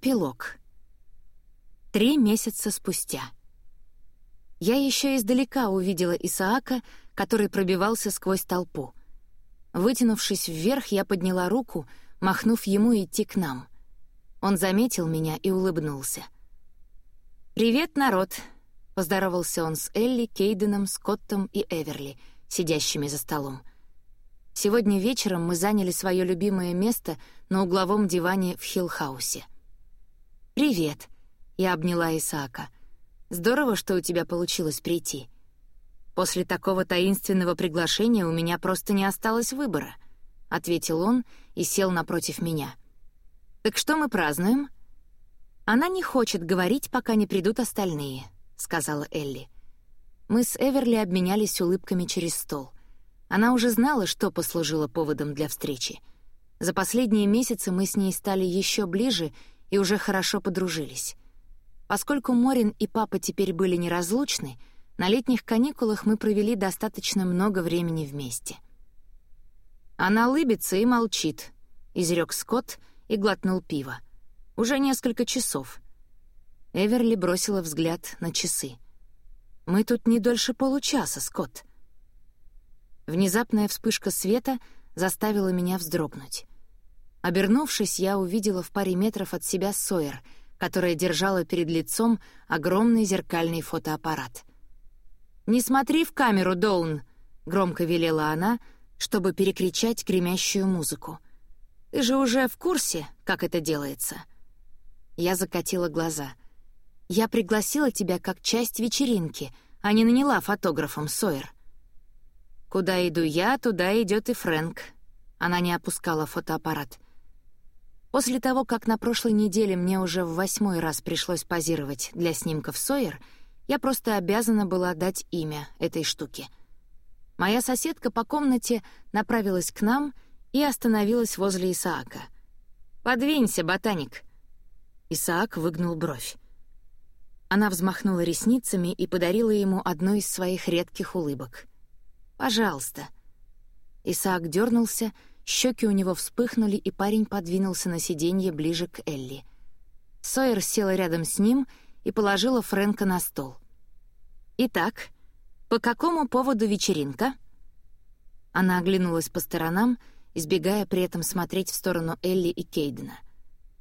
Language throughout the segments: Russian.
Эпилог. Три месяца спустя. Я еще издалека увидела Исаака, который пробивался сквозь толпу. Вытянувшись вверх, я подняла руку, махнув ему идти к нам. Он заметил меня и улыбнулся. «Привет, народ!» — поздоровался он с Элли, Кейденом, Скоттом и Эверли, сидящими за столом. Сегодня вечером мы заняли свое любимое место на угловом диване в Хиллхаусе. «Привет», — я обняла Исаака. «Здорово, что у тебя получилось прийти. После такого таинственного приглашения у меня просто не осталось выбора», — ответил он и сел напротив меня. «Так что мы празднуем?» «Она не хочет говорить, пока не придут остальные», — сказала Элли. Мы с Эверли обменялись улыбками через стол. Она уже знала, что послужило поводом для встречи. За последние месяцы мы с ней стали еще ближе и уже хорошо подружились. Поскольку Морин и папа теперь были неразлучны, на летних каникулах мы провели достаточно много времени вместе. «Она лыбится и молчит», — изрек Скотт и глотнул пиво. «Уже несколько часов». Эверли бросила взгляд на часы. «Мы тут не дольше получаса, Скотт. Внезапная вспышка света заставила меня вздрогнуть. Обернувшись, я увидела в паре метров от себя Сойер, которая держала перед лицом огромный зеркальный фотоаппарат. «Не смотри в камеру, Доун!» — громко велела она, чтобы перекричать гремящую музыку. «Ты же уже в курсе, как это делается?» Я закатила глаза. «Я пригласила тебя как часть вечеринки, а не наняла фотографом, Сойер. «Куда иду я, туда идет и Фрэнк». Она не опускала фотоаппарат. После того, как на прошлой неделе мне уже в восьмой раз пришлось позировать для снимков Сойер, я просто обязана была дать имя этой штуке. Моя соседка по комнате направилась к нам и остановилась возле Исаака. «Подвинься, ботаник!» Исаак выгнул бровь. Она взмахнула ресницами и подарила ему одну из своих редких улыбок — Пожалуйста». Исаак дернулся, щеки у него вспыхнули, и парень подвинулся на сиденье ближе к Элли. Сойер села рядом с ним и положила Фрэнка на стол. «Итак, по какому поводу вечеринка?» Она оглянулась по сторонам, избегая при этом смотреть в сторону Элли и Кейдена.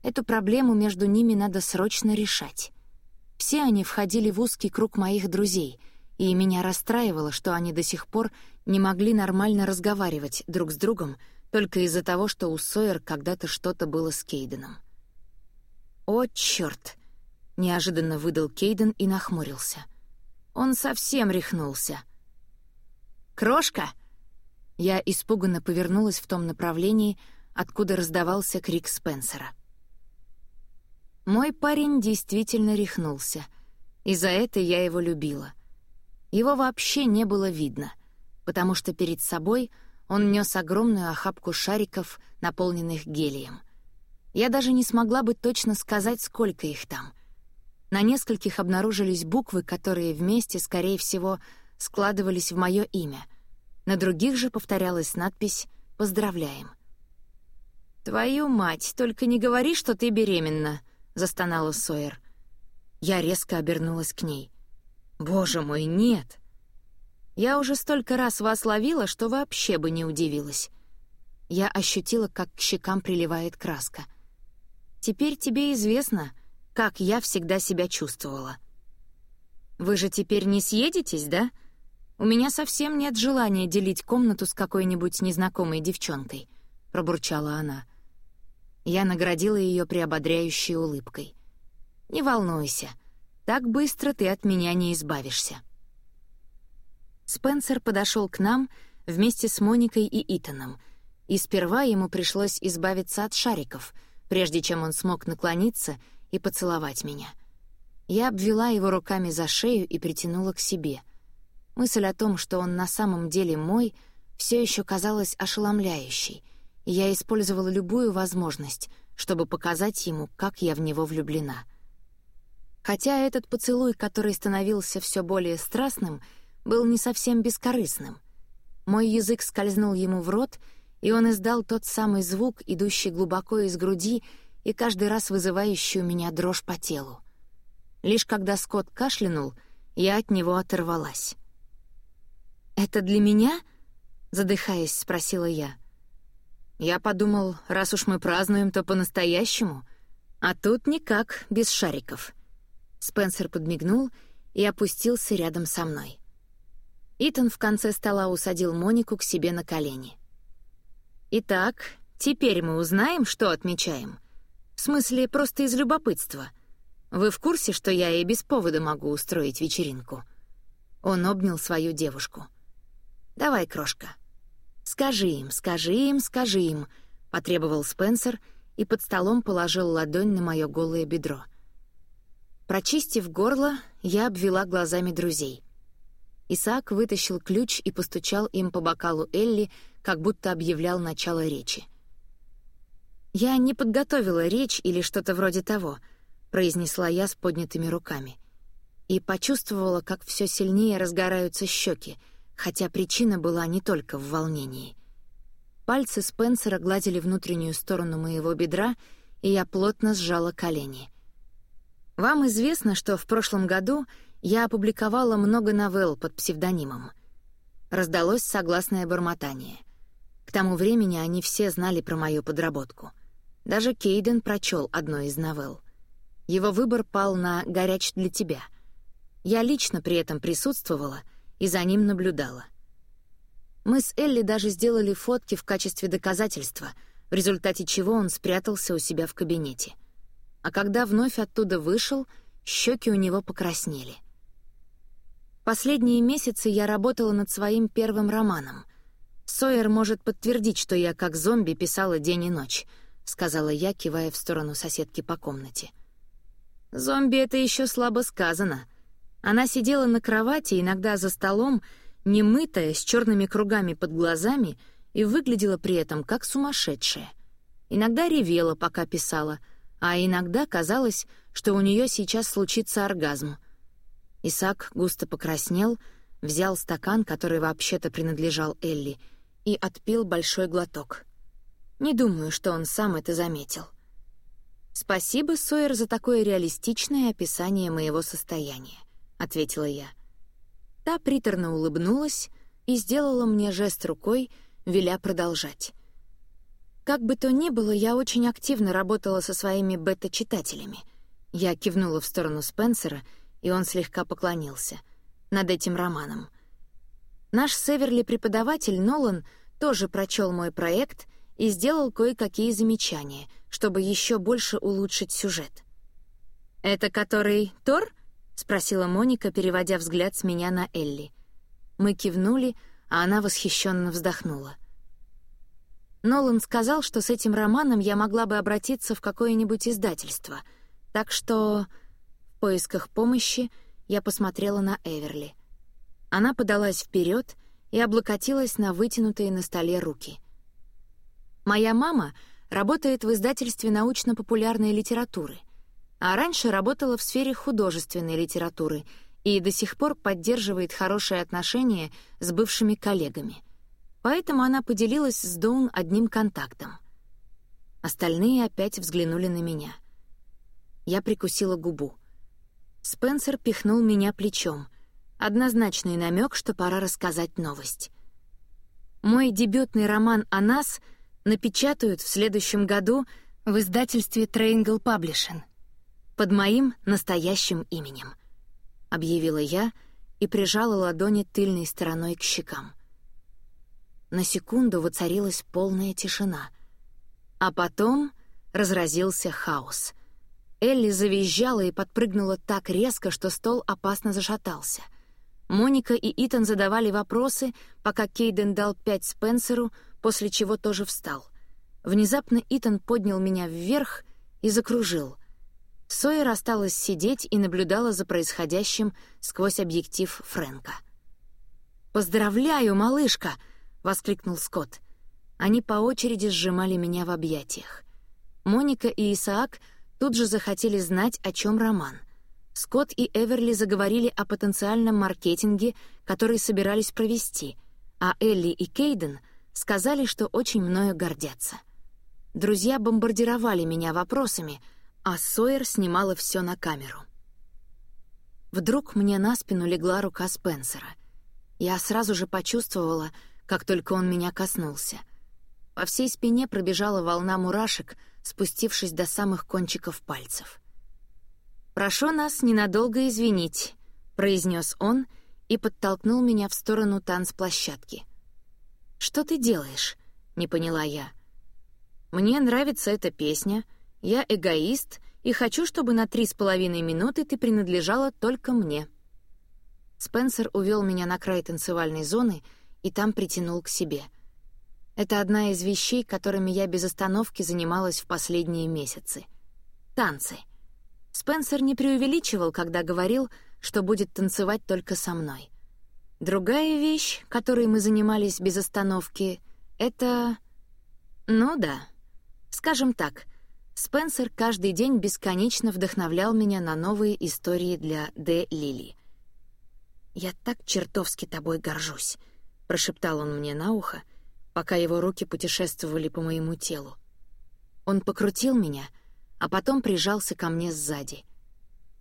Эту проблему между ними надо срочно решать. Все они входили в узкий круг моих друзей — и меня расстраивало, что они до сих пор не могли нормально разговаривать друг с другом только из-за того, что у Сойер когда-то что-то было с Кейденом. «О, чёрт!» — неожиданно выдал Кейден и нахмурился. Он совсем рехнулся. «Крошка!» Я испуганно повернулась в том направлении, откуда раздавался крик Спенсера. Мой парень действительно рехнулся, и за это я его любила. Его вообще не было видно, потому что перед собой он нес огромную охапку шариков, наполненных гелием. Я даже не смогла бы точно сказать, сколько их там. На нескольких обнаружились буквы, которые вместе, скорее всего, складывались в мое имя. На других же повторялась надпись «Поздравляем». «Твою мать, только не говори, что ты беременна», — застонала Сойер. Я резко обернулась к ней — «Боже мой, нет!» Я уже столько раз вас ловила, что вообще бы не удивилась. Я ощутила, как к щекам приливает краска. Теперь тебе известно, как я всегда себя чувствовала. Вы же теперь не съедетесь, да? У меня совсем нет желания делить комнату с какой-нибудь незнакомой девчонкой, пробурчала она. Я наградила ее приободряющей улыбкой. Не волнуйся, так быстро ты от меня не избавишься». Спенсер подошел к нам вместе с Моникой и Итаном, и сперва ему пришлось избавиться от шариков, прежде чем он смог наклониться и поцеловать меня. Я обвела его руками за шею и притянула к себе. Мысль о том, что он на самом деле мой, все еще казалась ошеломляющей, и я использовала любую возможность, чтобы показать ему, как я в него влюблена — Хотя этот поцелуй, который становился все более страстным, был не совсем бескорыстным. Мой язык скользнул ему в рот, и он издал тот самый звук, идущий глубоко из груди и каждый раз вызывающую меня дрожь по телу. Лишь когда Скотт кашлянул, я от него оторвалась. «Это для меня?» — задыхаясь, спросила я. Я подумал, раз уж мы празднуем, то по-настоящему. А тут никак, без шариков. Спенсер подмигнул и опустился рядом со мной. Итан в конце стола усадил Монику к себе на колени. «Итак, теперь мы узнаем, что отмечаем. В смысле, просто из любопытства. Вы в курсе, что я и без повода могу устроить вечеринку?» Он обнял свою девушку. «Давай, крошка, «Скажи им, скажи им, скажи им», — потребовал Спенсер и под столом положил ладонь на мое голое бедро. Прочистив горло, я обвела глазами друзей. Исаак вытащил ключ и постучал им по бокалу Элли, как будто объявлял начало речи. «Я не подготовила речь или что-то вроде того», — произнесла я с поднятыми руками. И почувствовала, как все сильнее разгораются щеки, хотя причина была не только в волнении. Пальцы Спенсера гладили внутреннюю сторону моего бедра, и я плотно сжала колени. Вам известно, что в прошлом году я опубликовала много новелл под псевдонимом. Раздалось согласное бормотание. К тому времени они все знали про мою подработку. Даже Кейден прочел одно из новелл. Его выбор пал на «Горяч для тебя». Я лично при этом присутствовала — и за ним наблюдала. Мы с Элли даже сделали фотки в качестве доказательства, в результате чего он спрятался у себя в кабинете. А когда вновь оттуда вышел, щеки у него покраснели. Последние месяцы я работала над своим первым романом. Сойер может подтвердить, что я как зомби писала день и ночь, сказала я, кивая в сторону соседки по комнате. Зомби это еще слабо сказано — она сидела на кровати, иногда за столом, немытая, с черными кругами под глазами, и выглядела при этом как сумасшедшая. Иногда ревела, пока писала, а иногда казалось, что у нее сейчас случится оргазм. Исаак густо покраснел, взял стакан, который вообще-то принадлежал Элли, и отпил большой глоток. Не думаю, что он сам это заметил. Спасибо, Сойер, за такое реалистичное описание моего состояния. — ответила я. Та приторно улыбнулась и сделала мне жест рукой, веля продолжать. Как бы то ни было, я очень активно работала со своими бета-читателями. Я кивнула в сторону Спенсера, и он слегка поклонился. Над этим романом. Наш Северли-преподаватель Нолан тоже прочел мой проект и сделал кое-какие замечания, чтобы еще больше улучшить сюжет. «Это который Тор?» — спросила Моника, переводя взгляд с меня на Элли. Мы кивнули, а она восхищенно вздохнула. Нолан сказал, что с этим романом я могла бы обратиться в какое-нибудь издательство, так что в поисках помощи я посмотрела на Эверли. Она подалась вперед и облокотилась на вытянутые на столе руки. «Моя мама работает в издательстве научно-популярной литературы а раньше работала в сфере художественной литературы и до сих пор поддерживает хорошие отношения с бывшими коллегами. Поэтому она поделилась с Доун одним контактом. Остальные опять взглянули на меня. Я прикусила губу. Спенсер пихнул меня плечом. Однозначный намек, что пора рассказать новость. Мой дебютный роман о нас напечатают в следующем году в издательстве Triangle Publishing под моим настоящим именем», — объявила я и прижала ладони тыльной стороной к щекам. На секунду воцарилась полная тишина, а потом разразился хаос. Элли завизжала и подпрыгнула так резко, что стол опасно зашатался. Моника и Итан задавали вопросы, пока Кейден дал пять Спенсеру, после чего тоже встал. Внезапно Итан поднял меня вверх и закружил — Сойер осталась сидеть и наблюдала за происходящим сквозь объектив Фрэнка. «Поздравляю, малышка!» — воскликнул Скотт. Они по очереди сжимали меня в объятиях. Моника и Исаак тут же захотели знать, о чем роман. Скотт и Эверли заговорили о потенциальном маркетинге, который собирались провести, а Элли и Кейден сказали, что очень мною гордятся. Друзья бомбардировали меня вопросами, а Сойер снимала все на камеру. Вдруг мне на спину легла рука Спенсера. Я сразу же почувствовала, как только он меня коснулся. По всей спине пробежала волна мурашек, спустившись до самых кончиков пальцев. «Прошу нас ненадолго извинить», — произнес он и подтолкнул меня в сторону танцплощадки. «Что ты делаешь?» — не поняла я. «Мне нравится эта песня. Я эгоист и хочу, чтобы на три с половиной минуты ты принадлежала только мне». Спенсер увел меня на край танцевальной зоны и там притянул к себе. Это одна из вещей, которыми я без остановки занималась в последние месяцы. Танцы. Спенсер не преувеличивал, когда говорил, что будет танцевать только со мной. Другая вещь, которой мы занимались без остановки, — это... Ну да. Скажем так, Спенсер каждый день бесконечно вдохновлял меня на новые истории для Д. Лили. «Я так чертовски тобой горжусь», — прошептал он мне на ухо, пока его руки путешествовали по моему телу. Он покрутил меня, а потом прижался ко мне сзади.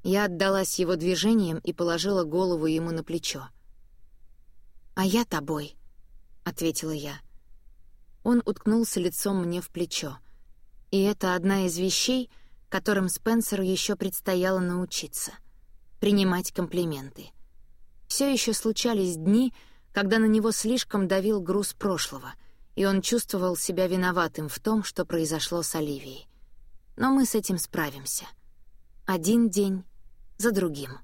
Я отдалась его движениям и положила голову ему на плечо. «А я тобой», — ответила я. Он уткнулся лицом мне в плечо. И это одна из вещей, которым Спенсеру еще предстояло научиться — принимать комплименты. Все еще случались дни, когда на него слишком давил груз прошлого, и он чувствовал себя виноватым в том, что произошло с Оливией. Но мы с этим справимся. Один день за другим.